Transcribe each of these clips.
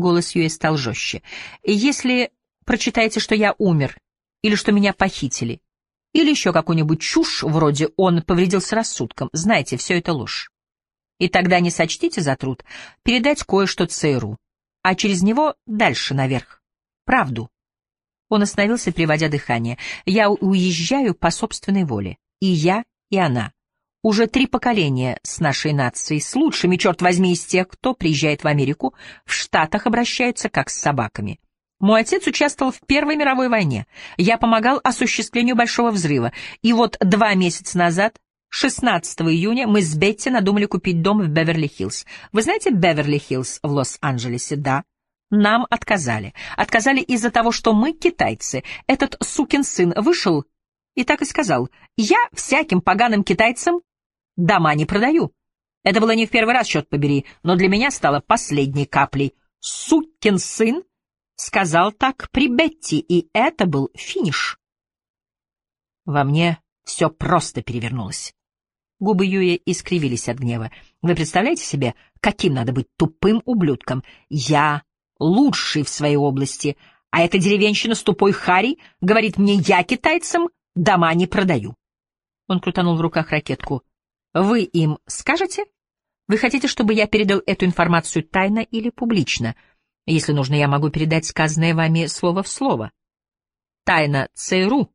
Голос Юи стал жестче. «Если прочитаете, что я умер, или что меня похитили, или еще какую-нибудь чушь вроде «он повредился рассудком», знаете, все это ложь. И тогда не сочтите за труд передать кое-что ЦРУ, а через него дальше наверх. Правду. Он остановился, приводя дыхание. «Я уезжаю по собственной воле. И я, и она. Уже три поколения с нашей нацией, с лучшими, черт возьми, из тех, кто приезжает в Америку, в Штатах обращаются как с собаками. Мой отец участвовал в Первой мировой войне. Я помогал осуществлению Большого взрыва. И вот два месяца назад, 16 июня, мы с Бетти надумали купить дом в Беверли-Хиллз. Вы знаете Беверли-Хиллз в Лос-Анджелесе? Да. Нам отказали. Отказали из-за того, что мы китайцы. Этот сукин сын вышел и так и сказал. Я всяким поганым китайцам дома не продаю. Это было не в первый раз, черт побери, но для меня стало последней каплей. Сукин сын сказал так при Бетти, и это был финиш. Во мне все просто перевернулось. Губы Юи искривились от гнева. Вы представляете себе, каким надо быть тупым ублюдком? Я лучший в своей области, а эта деревенщина с тупой Хари говорит мне, я китайцам дома не продаю. Он крутанул в руках ракетку. Вы им скажете? Вы хотите, чтобы я передал эту информацию тайно или публично? Если нужно, я могу передать сказанное вами слово в слово. Тайна ЦРУ.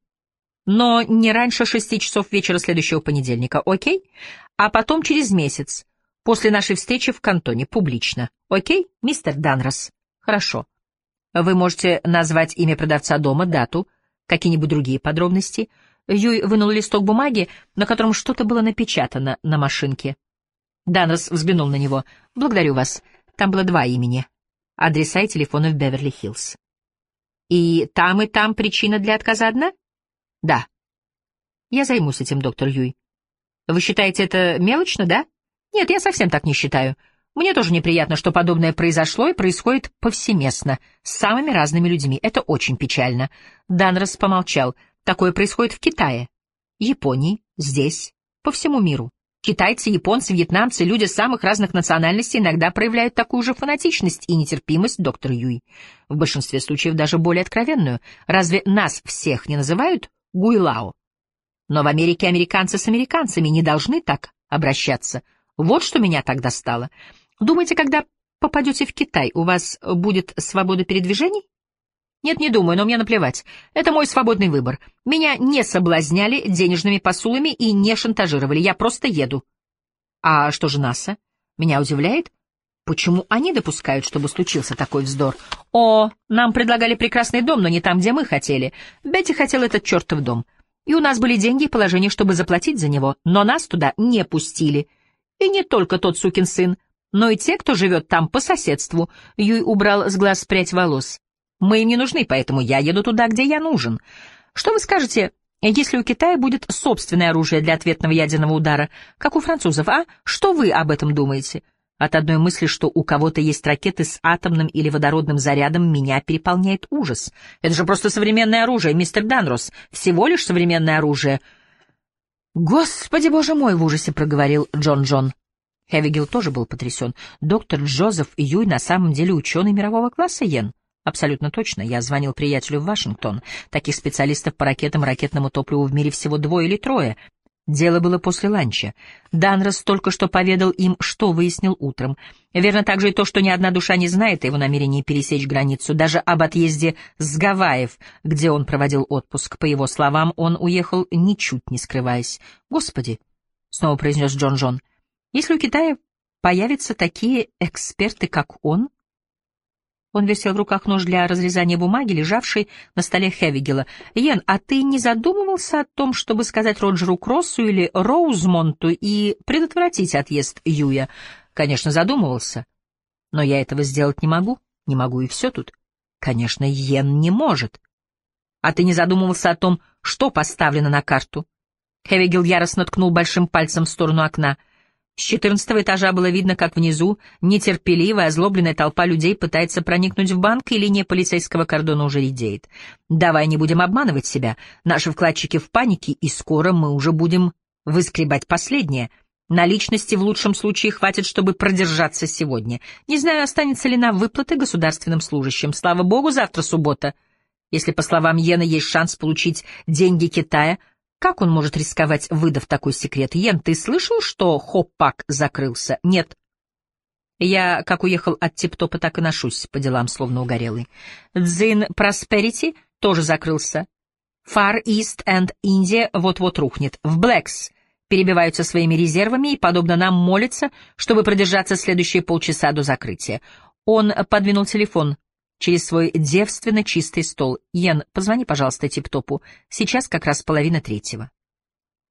Но не раньше шести часов вечера следующего понедельника, окей? А потом через месяц, после нашей встречи в кантоне, публично. Окей, мистер Данрос? Хорошо. Вы можете назвать имя продавца дома, дату, какие-нибудь другие подробности. Юй вынул листок бумаги, на котором что-то было напечатано на машинке. Данрос взглянул на него. «Благодарю вас. Там было два имени. Адреса и телефоны в Беверли-Хиллз». «И там, и там причина для отказа одна?» «Да». «Я займусь этим, доктор Юй». «Вы считаете это мелочно, да?» «Нет, я совсем так не считаю. Мне тоже неприятно, что подобное произошло и происходит повсеместно, с самыми разными людьми. Это очень печально. Данрос помолчал. Такое происходит в Китае, Японии, здесь, по всему миру. Китайцы, японцы, вьетнамцы, люди самых разных национальностей иногда проявляют такую же фанатичность и нетерпимость, доктор Юй. В большинстве случаев даже более откровенную. Разве нас всех не называют гуйлао? Но в Америке американцы с американцами не должны так обращаться. Вот что меня так достало. Думаете, когда попадете в Китай, у вас будет свобода передвижений? Нет, не думаю, но мне наплевать. Это мой свободный выбор. Меня не соблазняли денежными посулами и не шантажировали. Я просто еду. А что же НАСА? Меня удивляет. Почему они допускают, чтобы случился такой вздор? О, нам предлагали прекрасный дом, но не там, где мы хотели. Бетти хотел этот чертов дом. И у нас были деньги и положение, чтобы заплатить за него, но нас туда не пустили. И не только тот сукин сын но и те, кто живет там по соседству. Юй убрал с глаз прядь волос. Мы им не нужны, поэтому я еду туда, где я нужен. Что вы скажете, если у Китая будет собственное оружие для ответного ядерного удара, как у французов, а? Что вы об этом думаете? От одной мысли, что у кого-то есть ракеты с атомным или водородным зарядом, меня переполняет ужас. Это же просто современное оружие, мистер Данрос. Всего лишь современное оружие. «Господи, боже мой!» — в ужасе проговорил Джон Джон. Хевигил тоже был потрясен. Доктор Джозеф Юй на самом деле ученый мирового класса, Йен? Абсолютно точно. Я звонил приятелю в Вашингтон. Таких специалистов по ракетам и ракетному топливу в мире всего двое или трое. Дело было после ланча. Данрос только что поведал им, что выяснил утром. Верно также и то, что ни одна душа не знает о его намерении пересечь границу, даже об отъезде с Гавайев, где он проводил отпуск. По его словам, он уехал, ничуть не скрываясь. «Господи!» — снова произнес Джон Джон — если у Китая появятся такие эксперты, как он... Он вертел в руках нож для разрезания бумаги, лежавший на столе Хевигела. «Йен, а ты не задумывался о том, чтобы сказать Роджеру Кроссу или Роузмонту и предотвратить отъезд Юя?» «Конечно, задумывался. Но я этого сделать не могу. Не могу, и все тут. Конечно, Йен не может. А ты не задумывался о том, что поставлено на карту?» Хевигел яростно ткнул большим пальцем в сторону окна — с четырнадцатого этажа было видно, как внизу нетерпеливая, озлобленная толпа людей пытается проникнуть в банк, и линия полицейского кордона уже редеет. Давай не будем обманывать себя. Наши вкладчики в панике, и скоро мы уже будем выскребать последнее. Наличности в лучшем случае хватит, чтобы продержаться сегодня. Не знаю, останется ли на выплаты государственным служащим. Слава богу, завтра суббота. Если, по словам Йена, есть шанс получить деньги Китая, как он может рисковать, выдав такой секрет? Йен, ты слышал, что Хоппак закрылся? Нет. Я, как уехал от Типтопа, так и ношусь по делам, словно угорелый. Дзин Просперити тоже закрылся. Far East and India вот-вот рухнет. В Блэкс перебиваются своими резервами и, подобно нам, молятся, чтобы продержаться следующие полчаса до закрытия. Он подвинул телефон через свой девственно чистый стол. «Йен, позвони, пожалуйста, Типтопу. Сейчас как раз половина третьего».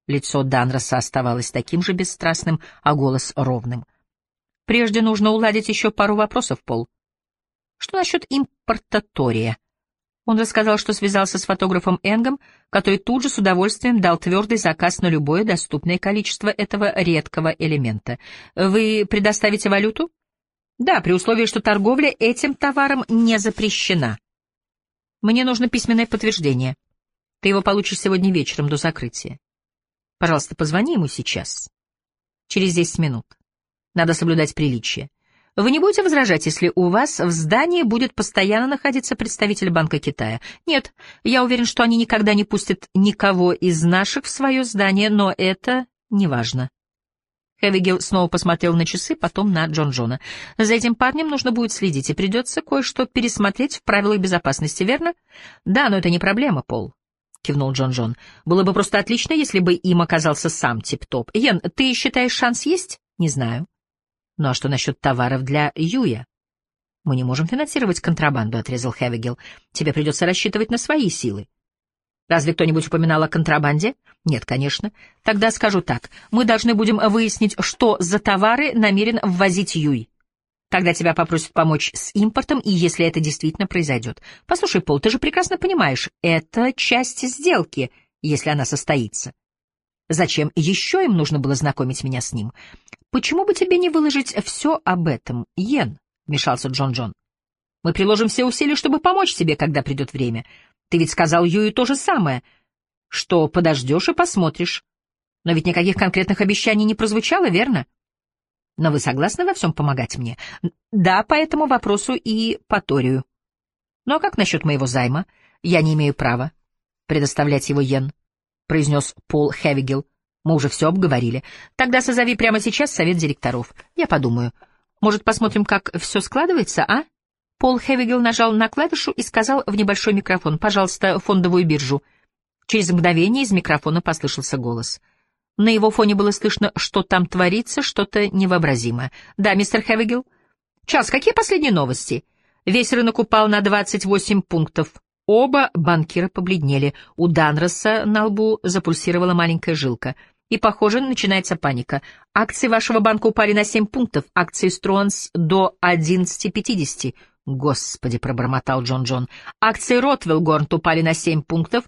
Лицо Данроса оставалось таким же бесстрастным, а голос ровным. «Прежде нужно уладить еще пару вопросов, Пол. Что насчет импортатория?» Он рассказал, что связался с фотографом Энгом, который тут же с удовольствием дал твердый заказ на любое доступное количество этого редкого элемента. «Вы предоставите валюту?» «Да, при условии, что торговля этим товаром не запрещена. Мне нужно письменное подтверждение. Ты его получишь сегодня вечером до закрытия. Пожалуйста, позвони ему сейчас. Через десять минут. Надо соблюдать приличие. Вы не будете возражать, если у вас в здании будет постоянно находиться представитель Банка Китая? Нет, я уверен, что они никогда не пустят никого из наших в свое здание, но это не важно. Хевигел снова посмотрел на часы, потом на Джон Джона. «За этим парнем нужно будет следить, и придется кое-что пересмотреть в правилах безопасности, верно?» «Да, но это не проблема, Пол», — кивнул Джон Джон. «Было бы просто отлично, если бы им оказался сам Тип-Топ. Йен, ты считаешь, шанс есть?» «Не знаю». Ну а что насчет товаров для Юя? Мы не можем финансировать контрабанду, отрезал Хевигел. Тебе придется рассчитывать на свои силы. Разве кто-нибудь упоминал о контрабанде? Нет, конечно. Тогда скажу так. Мы должны будем выяснить, что за товары намерен ввозить Юй. Тогда тебя попросят помочь с импортом, и если это действительно произойдет. Послушай, Пол, ты же прекрасно понимаешь, это часть сделки, если она состоится. Зачем еще им нужно было знакомить меня с ним? Почему бы тебе не выложить все об этом, Йен? — вмешался Джон Джон. Мы приложим все усилия, чтобы помочь тебе, когда придет время. Ты ведь сказал Юю то же самое, что подождешь и посмотришь. Но ведь никаких конкретных обещаний не прозвучало, верно? Но вы согласны во всем помогать мне? Да, по этому вопросу и по Торию. Ну а как насчет моего займа? Я не имею права предоставлять его Йен. — произнес Пол Хевигел. «Мы уже все обговорили. Тогда созови прямо сейчас совет директоров. Я подумаю. Может, посмотрим, как все складывается, а?» Пол Хевигел нажал на клавишу и сказал в небольшой микрофон, «Пожалуйста, фондовую биржу». Через мгновение из микрофона послышался голос. На его фоне было слышно, что там творится, что-то невообразимое. «Да, мистер Хевигел?» «Час, какие последние новости?» Весь рынок упал на 28 пунктов. Оба банкира побледнели. У Данроса на лбу запульсировала маленькая жилка. И, похоже, начинается паника. Акции вашего банка упали на 7 пунктов, акции Стронс до 11,50. Господи, пробормотал Джон Джон. Акции Ротвелл Горнт упали на 7 пунктов,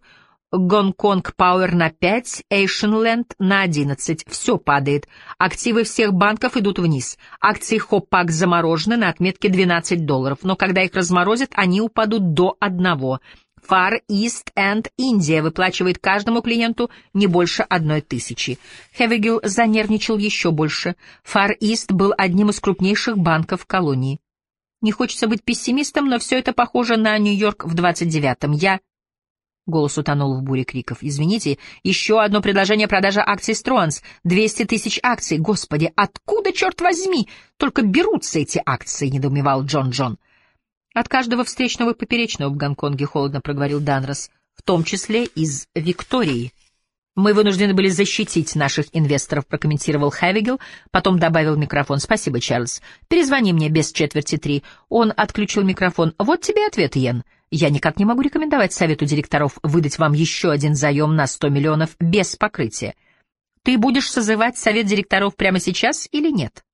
Гонконг Пауэр на 5, Эйшенленд на 11. Все падает. Активы всех банков идут вниз. Акции Хопак заморожены на отметке 12 долларов, но когда их разморозят, они упадут до одного. Far East and India выплачивает каждому клиенту не больше одной тысячи. Хевигел занервничал еще больше. Far East был одним из крупнейших банков колонии. Не хочется быть пессимистом, но все это похоже на Нью-Йорк в 29-м. Я Голос утонул в буре криков. «Извините, еще одно предложение продажи акций Стронс. Двести тысяч акций. Господи, откуда, черт возьми, только берутся эти акции?» — недоумевал Джон Джон. «От каждого встречного и поперечного в Гонконге холодно проговорил Данрос, в том числе из Виктории». «Мы вынуждены были защитить наших инвесторов», — прокомментировал Хавигел, потом добавил микрофон. «Спасибо, Чарльз. Перезвони мне без четверти три». Он отключил микрофон. «Вот тебе ответ, Йен. Я никак не могу рекомендовать совету директоров выдать вам еще один заем на 100 миллионов без покрытия. Ты будешь созывать совет директоров прямо сейчас или нет?»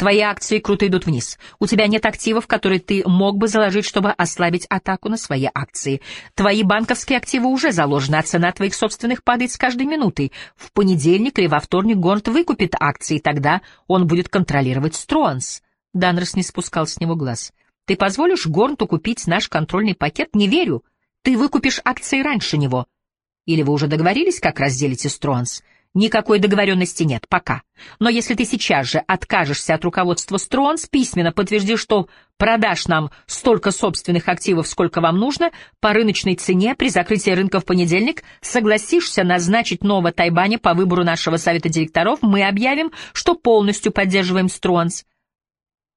Твои акции круто идут вниз. У тебя нет активов, которые ты мог бы заложить, чтобы ослабить атаку на свои акции. Твои банковские активы уже заложены, а цена твоих собственных падает с каждой минутой. В понедельник или во вторник Гонт выкупит акции, и тогда он будет контролировать Струанс. Данрос не спускал с него глаз. Ты позволишь Горнту купить наш контрольный пакет? Не верю. Ты выкупишь акции раньше него. Или вы уже договорились, как разделите Струанс? Никакой договоренности нет, пока. Но если ты сейчас же откажешься от руководства Стронс, письменно подтвердишь, что продашь нам столько собственных активов, сколько вам нужно, по рыночной цене при закрытии рынка в понедельник, согласишься назначить нового Тайбани по выбору нашего совета директоров, мы объявим, что полностью поддерживаем Стронс.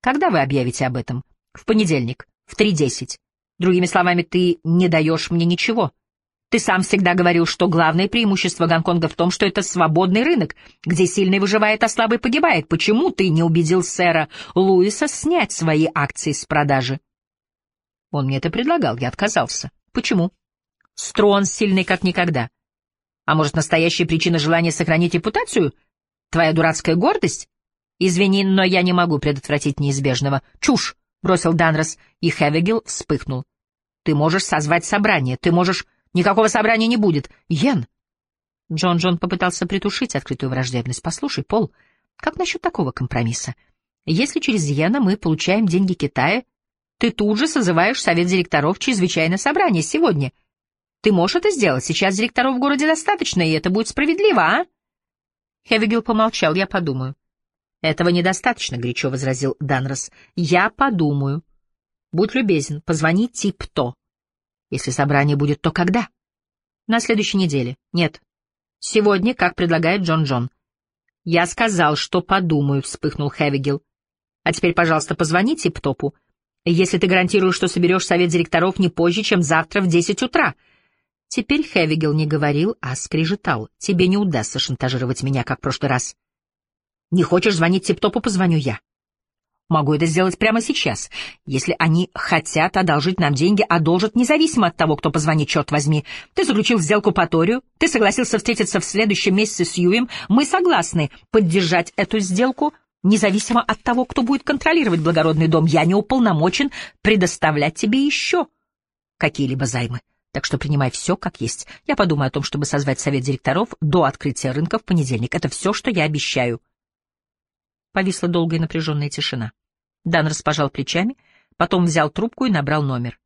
Когда вы объявите об этом? В понедельник, в 3.10. Другими словами, ты не даешь мне ничего. Ты сам всегда говорил, что главное преимущество Гонконга в том, что это свободный рынок, где сильный выживает, а слабый погибает. Почему ты не убедил сэра Луиса снять свои акции с продажи? Он мне это предлагал, я отказался. Почему? Строн сильный как никогда. А может, настоящая причина желания сохранить репутацию? Твоя дурацкая гордость? Извини, но я не могу предотвратить неизбежного. Чушь! — бросил Данрос, и Хевигел вспыхнул. Ты можешь созвать собрание, ты можешь Никакого собрания не будет. Йен!» Джон Джон попытался притушить открытую враждебность. «Послушай, Пол, как насчет такого компромисса? Если через Йена мы получаем деньги Китая, ты тут же созываешь совет директоров чрезвычайное собрание сегодня. Ты можешь это сделать? Сейчас директоров в городе достаточно, и это будет справедливо, а?» Хевигил помолчал. «Я подумаю». «Этого недостаточно», — горячо возразил Данрос. «Я подумаю. Будь любезен, позвони тип-то». Если собрание будет, то когда? На следующей неделе. Нет. Сегодня, как предлагает Джон Джон. Я сказал, что подумаю, вспыхнул Хэвигил. А теперь, пожалуйста, позвони Тип-Топу. Если ты гарантируешь, что соберешь совет директоров не позже, чем завтра в десять утра. Теперь Хэвигил не говорил, а скрежетал. Тебе не удастся шантажировать меня, как в прошлый раз. Не хочешь звонить Тип-Топу, позвоню я. Могу это сделать прямо сейчас. Если они хотят одолжить нам деньги, одолжат независимо от того, кто позвонит, черт возьми. Ты заключил сделку по Торию, ты согласился встретиться в следующем месяце с Юем. Мы согласны поддержать эту сделку, независимо от того, кто будет контролировать благородный дом. Я не уполномочен предоставлять тебе еще какие-либо займы. Так что принимай все как есть. Я подумаю о том, чтобы созвать совет директоров до открытия рынка в понедельник. Это все, что я обещаю. Повисла долгая напряженная тишина. Дан распожал плечами, потом взял трубку и набрал номер.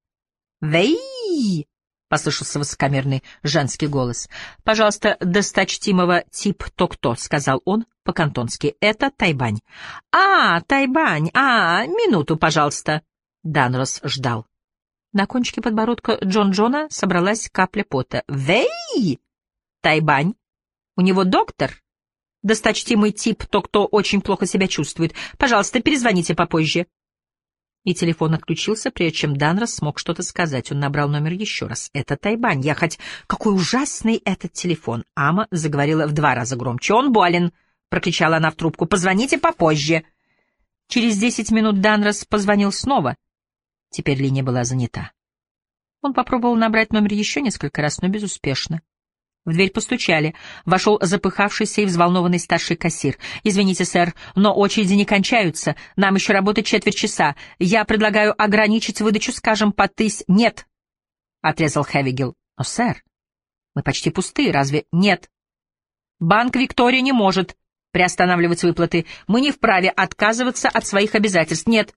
«Вей!» — послышался высокомерный женский голос. «Пожалуйста, досточтимого тип то-кто», — сказал он по-кантонски. «Это Тайбань». «А, Тайбань! А, минуту, пожалуйста». Данрос ждал. На кончике подбородка Джон Джона собралась капля пота. «Вей! Тайбань! У него доктор?» Досточтимый тип, то, кто очень плохо себя чувствует. Пожалуйста, перезвоните попозже. И телефон отключился, прежде чем Данрос смог что-то сказать. Он набрал номер еще раз. «Это Тайбань. Я хоть... Какой ужасный этот телефон!» Ама заговорила в два раза громче. «Он болен!» — прокричала она в трубку. «Позвоните попозже!» Через десять минут Данрос позвонил снова. Теперь линия была занята. Он попробовал набрать номер еще несколько раз, но безуспешно. В дверь постучали. Вошел запыхавшийся и взволнованный старший кассир. «Извините, сэр, но очереди не кончаются. Нам еще работать четверть часа. Я предлагаю ограничить выдачу, скажем, по тыс...» «Нет!» — отрезал Хэвигил. «Но, сэр, мы почти пустые, разве...» «Нет!» «Банк Виктория не может приостанавливать выплаты. Мы не вправе отказываться от своих обязательств. Нет.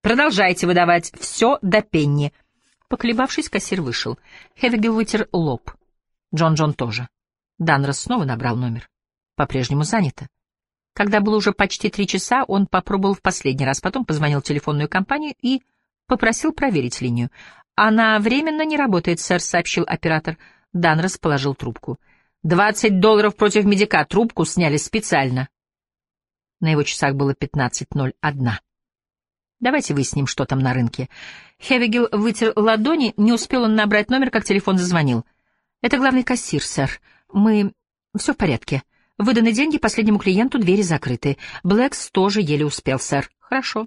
Продолжайте выдавать все до пенни». Поколебавшись, кассир вышел. Хэвигил вытер лоб. Джон-Джон тоже. Данрос снова набрал номер. По-прежнему занято. Когда было уже почти три часа, он попробовал в последний раз, потом позвонил в телефонную компанию и попросил проверить линию. «Она временно не работает, сэр», — сообщил оператор. Данрос положил трубку. «Двадцать долларов против медика. Трубку сняли специально». На его часах было пятнадцать ноль одна. Давайте выясним, что там на рынке. Хевигел вытер ладони, не успел он набрать номер, как телефон зазвонил. Это главный кассир, сэр. Мы... Все в порядке. Выданы деньги последнему клиенту, двери закрыты. Блэкс тоже еле успел, сэр. Хорошо.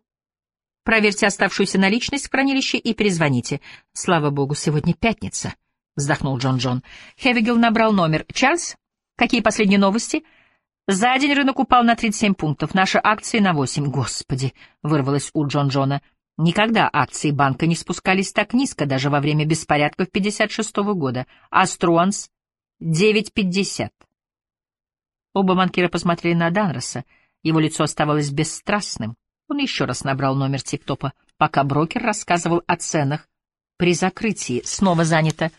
Проверьте оставшуюся наличность в хранилище и перезвоните. Слава богу, сегодня пятница, — вздохнул Джон Джон. Хевигел набрал номер. Чарльз, какие последние новости? За день рынок упал на 37 пунктов, наши акции на 8. Господи, — вырвалось у Джон Джона. Никогда акции банка не спускались так низко, даже во время беспорядков 56 -го года. Аструанс — 9,50. Оба банкира посмотрели на Данроса. Его лицо оставалось бесстрастным. Он еще раз набрал номер тип-топа, пока брокер рассказывал о ценах. При закрытии снова занято.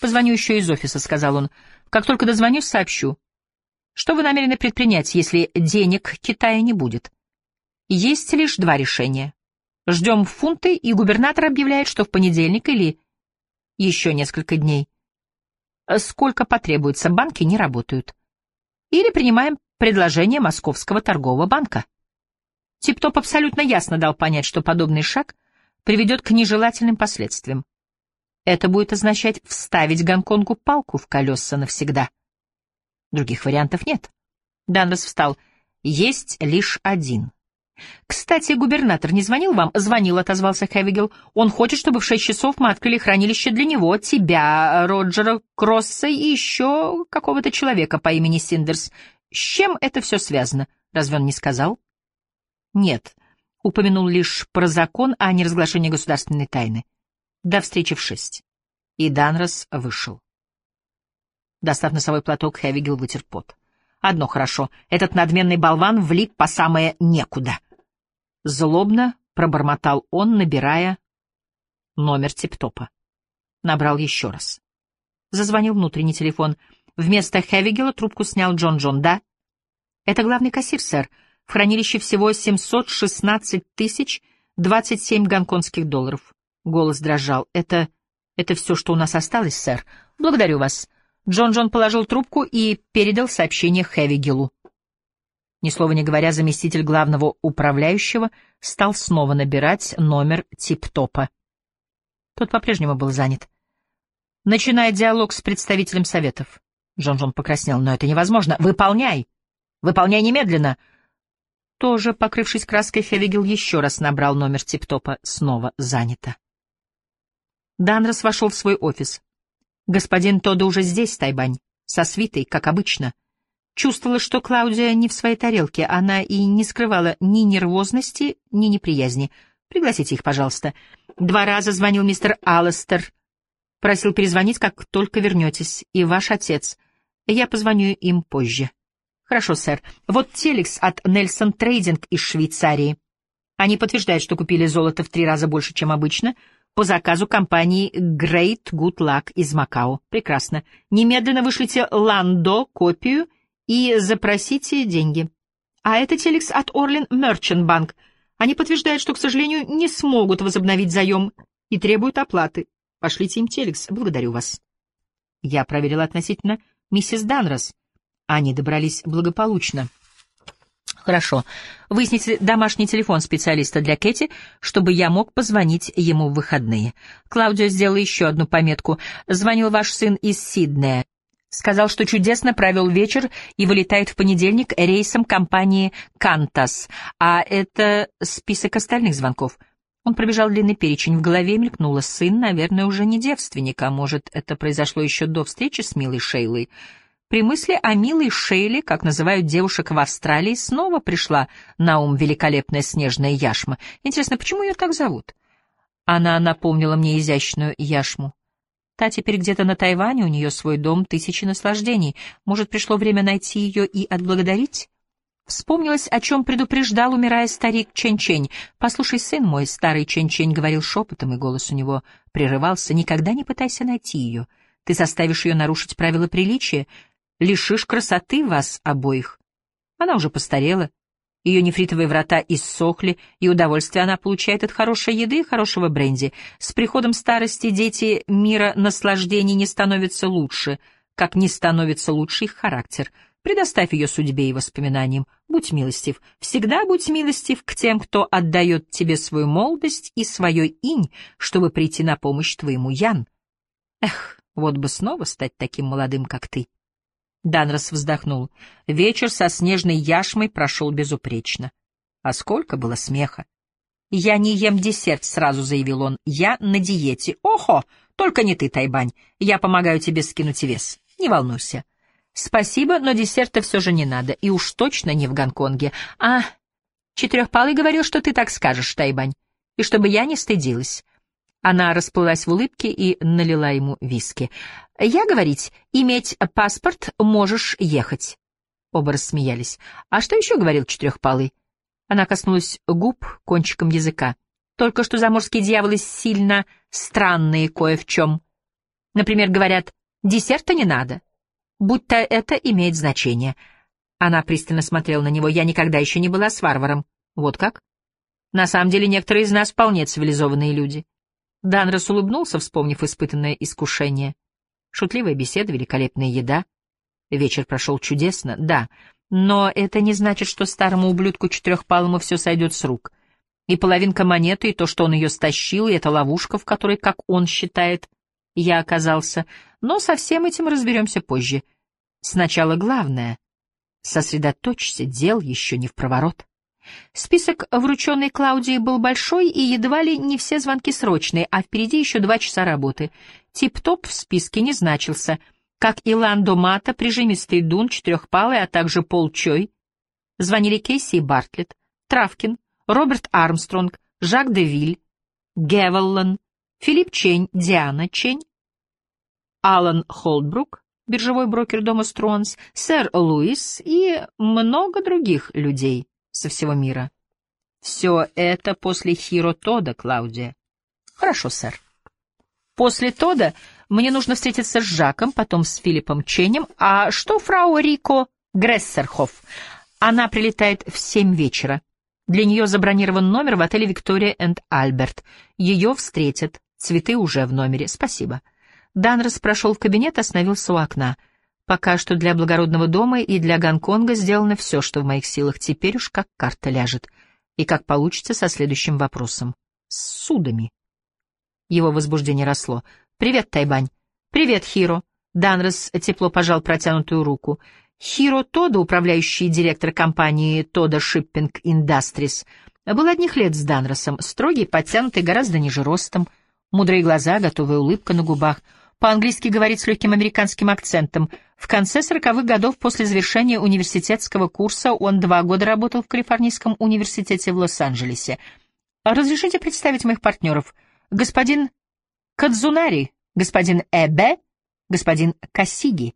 «Позвоню еще из офиса», — сказал он. «Как только дозвонюсь, сообщу». Что вы намерены предпринять, если денег Китая не будет? Есть лишь два решения. Ждем фунты, и губернатор объявляет, что в понедельник или еще несколько дней. Сколько потребуется, банки не работают. Или принимаем предложение Московского торгового банка. Типтоп абсолютно ясно дал понять, что подобный шаг приведет к нежелательным последствиям. Это будет означать вставить Гонконгу палку в колеса навсегда. Других вариантов нет. Данрос встал. Есть лишь один. «Кстати, губернатор не звонил вам?» «Звонил», — отозвался Хевигел. «Он хочет, чтобы в шесть часов мы открыли хранилище для него, тебя, Роджера Кросса и еще какого-то человека по имени Синдерс. С чем это все связано? Разве он не сказал?» «Нет», — упомянул лишь про закон о неразглашении государственной тайны. «До встречи в шесть». И Данрос вышел. Достав носовой платок, Хевигел вытер пот. Одно хорошо — этот надменный болван влип по самое некуда. Злобно пробормотал он, набирая номер типтопа. Набрал еще раз. Зазвонил внутренний телефон. Вместо Хевигела трубку снял Джон Джон. «Да?» «Это главный кассир, сэр. В хранилище всего 716 тысяч 27 гонконгских долларов». Голос дрожал. «Это... это все, что у нас осталось, сэр. Благодарю вас». Джон Джон положил трубку и передал сообщение Хевигелу. Ни слова не говоря, заместитель главного управляющего стал снова набирать номер тип-топа. Тот по-прежнему был занят. Начиная диалог с представителем советов. Джон-Джон покраснел. «Но это невозможно. Выполняй! Выполняй немедленно!» Тоже, покрывшись краской, Хевигел еще раз набрал номер тип-топа. Снова занято. Данрос вошел в свой офис. Господин Тодо уже здесь, Тайбань, со свитой, как обычно. Чувствовала, что Клаудия не в своей тарелке, она и не скрывала ни нервозности, ни неприязни. Пригласите их, пожалуйста. Два раза звонил мистер Алластер. Просил перезвонить, как только вернетесь. И ваш отец. Я позвоню им позже. Хорошо, сэр. Вот телекс от Нельсон Трейдинг из Швейцарии. Они подтверждают, что купили золото в три раза больше, чем обычно, по заказу компании Great Good Luck из Макао. Прекрасно. Немедленно вышлите Ландо копию и запросите деньги. А это телекс от Орлин Merchant Bank. Они подтверждают, что, к сожалению, не смогут возобновить заем и требуют оплаты. Пошлите им телекс. Благодарю вас. Я проверила относительно миссис Данрос. Они добрались благополучно. Хорошо. Выясните домашний телефон специалиста для Кэти, чтобы я мог позвонить ему в выходные. Клаудио сделала еще одну пометку. Звонил ваш сын из Сиднея. Сказал, что чудесно провел вечер и вылетает в понедельник рейсом компании «Кантас». А это список остальных звонков. Он пробежал длинный перечень, в голове мелькнуло. Сын, наверное, уже не девственник, а может, это произошло еще до встречи с милой Шейлой. При мысли о милой Шейле, как называют девушек в Австралии, снова пришла на ум великолепная снежная яшма. Интересно, почему ее так зовут? Она напомнила мне изящную яшму. Та теперь где-то на Тайване, у нее свой дом, тысячи наслаждений. Может, пришло время найти ее и отблагодарить? Вспомнилось, о чем предупреждал, умирая старик Чень-Чень. «Послушай, сын мой», — старый Чень-Чень говорил шепотом, и голос у него прерывался, — «никогда не пытайся найти ее. Ты заставишь ее нарушить правила приличия, лишишь красоты вас обоих. Она уже постарела, ее нефритовые врата иссохли, и удовольствие она получает от хорошей еды и хорошего бренди. С приходом старости дети мира наслаждений не становятся лучше, как не становится лучше их характер. Предоставь ее судьбе и воспоминаниям. Будь милостив. Всегда будь милостив к тем, кто отдает тебе свою молодость и свое инь, чтобы прийти на помощь твоему Ян. Эх, вот бы снова стать таким молодым, как ты. Данрос вздохнул. Вечер со снежной яшмой прошел безупречно. А сколько было смеха! «Я не ем десерт», — сразу заявил он. «Я на диете. Охо! Только не ты, Тайбань. Я помогаю тебе скинуть вес. Не волнуйся». «Спасибо, но десерта все же не надо, и уж точно не в Гонконге. А, Четырехпалый говорил, что ты так скажешь, Тайбань, и чтобы я не стыдилась. Она расплылась в улыбке и налила ему виски. «Я говорить, иметь паспорт, можешь ехать». Оба рассмеялись. «А что еще говорил Четырехпалый?» Она коснулась губ кончиком языка. «Только что заморские дьяволы сильно странные кое в чем. Например, говорят, десерта не надо, будто это имеет значение. Она пристально смотрела на него. «Я никогда еще не была с варваром». «Вот как?» «На самом деле некоторые из нас вполне цивилизованные люди». Данрос улыбнулся, вспомнив испытанное искушение. Шутливая беседа, великолепная еда. Вечер прошел чудесно, да, но это не значит, что старому ублюдку четырехпалому все сойдет с рук. И половинка монеты, и то, что он ее стащил, и эта ловушка, в которой, как он считает, я оказался. Но со всем этим разберемся позже. Сначала главное — сосредоточься, дел еще не в проворот. Список, врученный Клаудии, был большой, и едва ли не все звонки срочные, а впереди еще два часа работы. Тип-топ в списке не значился, как и Ландо Мата, прижимистый Дун, четырехпалый, а также Пол Чой. Звонили Кейси и Бартлетт, Травкин, Роберт Армстронг, Жак де Виль, Гевеллан, Филипп Чень, Диана Чень, Алан Холдбрук, биржевой брокер дома Стронс, сэр Луис и много других людей со всего мира. Все это после Хиро Тода, Клаудия. Хорошо, сэр. После Тода мне нужно встретиться с Жаком, потом с Филиппом Ченем. А что фрау Рико Грессерхоф? Она прилетает в семь вечера. Для нее забронирован номер в отеле «Виктория энд Альберт». Ее встретят. Цветы уже в номере. Спасибо. Данрос прошел в кабинет, остановился у окна. Пока что для благородного дома и для Гонконга сделано все, что в моих силах. Теперь уж как карта ляжет. И как получится со следующим вопросом. С судами. Его возбуждение росло. «Привет, Тайбань». «Привет, Хиро». Данрос тепло пожал протянутую руку. Хиро Тода, управляющий директор компании Тода Шиппинг Industries, был одних лет с Данросом, строгий, подтянутый, гораздо ниже ростом, мудрые глаза, готовая улыбка на губах — по-английски говорит с легким американским акцентом. В конце сороковых годов после завершения университетского курса он два года работал в Калифорнийском университете в Лос-Анджелесе. Разрешите представить моих партнеров. Господин Кадзунари, господин Эбе, господин Касиги.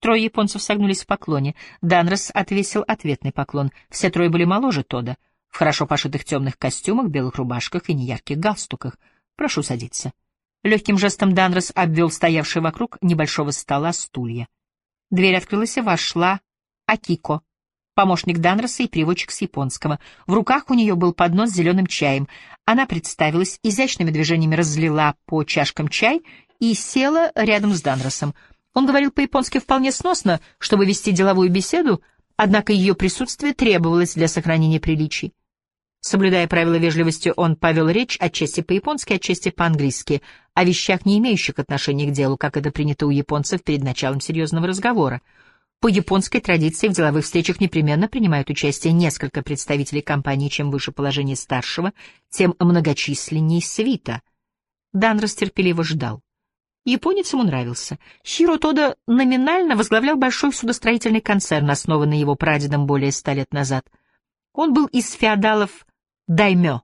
Трое японцев согнулись в поклоне. Данрос отвесил ответный поклон. Все трое были моложе Тода, в хорошо пошитых темных костюмах, белых рубашках и неярких галстуках. Прошу садиться. Легким жестом Данрос обвел стоявшие вокруг небольшого стола стулья. Дверь открылась и вошла Акико, помощник Данроса и переводчик с японского. В руках у нее был поднос с зеленым чаем. Она представилась, изящными движениями разлила по чашкам чай и села рядом с Данросом. Он говорил по-японски вполне сносно, чтобы вести деловую беседу, однако ее присутствие требовалось для сохранения приличий. Соблюдая правила вежливости, он повел речь отчасти по-японски, отчасти по-английски, о вещах, не имеющих отношения к делу, как это принято у японцев перед началом серьезного разговора. По японской традиции в деловых встречах непременно принимают участие несколько представителей компании, чем выше положение старшего, тем многочисленнее свита. Дан растерпеливо ждал. Японец ему нравился. Хиро Тода номинально возглавлял большой судостроительный концерн, основанный его прадедом более ста лет назад. Он был из феодалов даймё,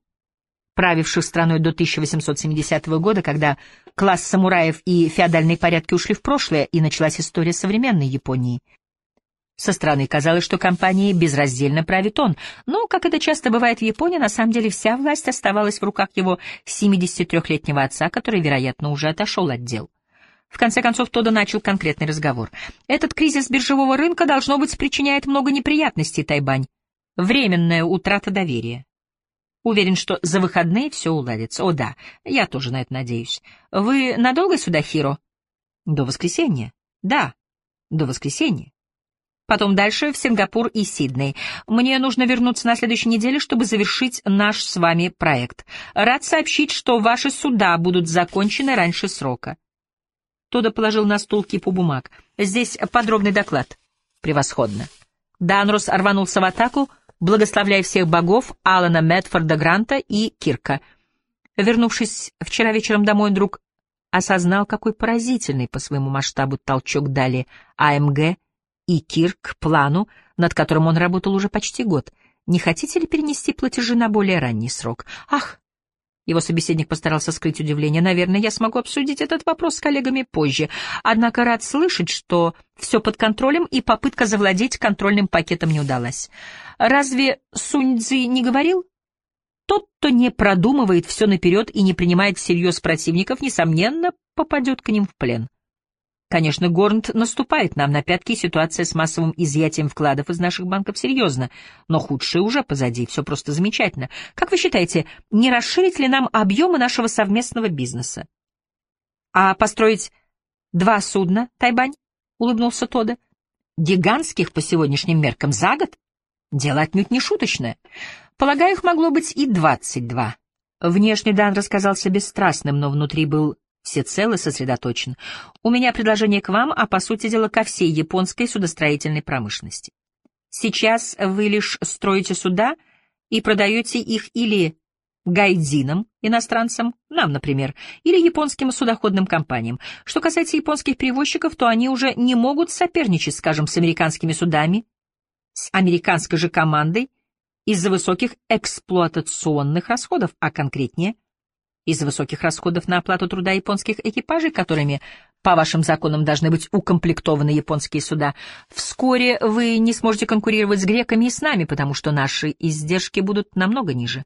правивших страной до 1870 года, когда класс самураев и феодальные порядки ушли в прошлое, и началась история современной Японии. Со стороны казалось, что компанией безраздельно правит он, но, как это часто бывает в Японии, на самом деле вся власть оставалась в руках его 73-летнего отца, который, вероятно, уже отошел от дел. В конце концов, Тодо начал конкретный разговор. «Этот кризис биржевого рынка, должно быть, причиняет много неприятностей, Тайбань. Временная утрата доверия. Уверен, что за выходные все уладится. О да, я тоже на это надеюсь. Вы надолго сюда, Хиро? До воскресенья. Да, до воскресенья. Потом дальше в Сингапур и Сидней. Мне нужно вернуться на следующей неделе, чтобы завершить наш с вами проект. Рад сообщить, что ваши суда будут закончены раньше срока. Тодо положил на стул кипу бумаг. Здесь подробный доклад. Превосходно. Данрос рванулся в атаку, благословляя всех богов Алана Медфорда Гранта и Кирка. Вернувшись вчера вечером домой, друг осознал, какой поразительный по своему масштабу толчок дали АМГ и Кирк плану, над которым он работал уже почти год. Не хотите ли перенести платежи на более ранний срок? Ах, его собеседник постарался скрыть удивление. «Наверное, я смогу обсудить этот вопрос с коллегами позже. Однако рад слышать, что все под контролем, и попытка завладеть контрольным пакетом не удалась. Разве Суньцзы не говорил? Тот, кто не продумывает все наперед и не принимает всерьез противников, несомненно, попадет к ним в плен». Конечно, Горнт наступает нам на пятки, ситуация с массовым изъятием вкладов из наших банков серьезна. Но худшее уже позади, все просто замечательно. Как вы считаете, не расширить ли нам объемы нашего совместного бизнеса? А построить два судна, Тайбань? — улыбнулся Тода. Гигантских по сегодняшним меркам за год? Дело отнюдь не шуточное. Полагаю, их могло быть и двадцать два. Внешне Дан рассказался бесстрастным, но внутри был всецело сосредоточен. У меня предложение к вам, а по сути дела ко всей японской судостроительной промышленности. Сейчас вы лишь строите суда и продаете их или гайдзинам, иностранцам, нам, например, или японским судоходным компаниям. Что касается японских перевозчиков, то они уже не могут соперничать, скажем, с американскими судами, с американской же командой из-за высоких эксплуатационных расходов, а конкретнее из-за высоких расходов на оплату труда японских экипажей, которыми по вашим законам должны быть укомплектованы японские суда. Вскоре вы не сможете конкурировать с греками и с нами, потому что наши издержки будут намного ниже.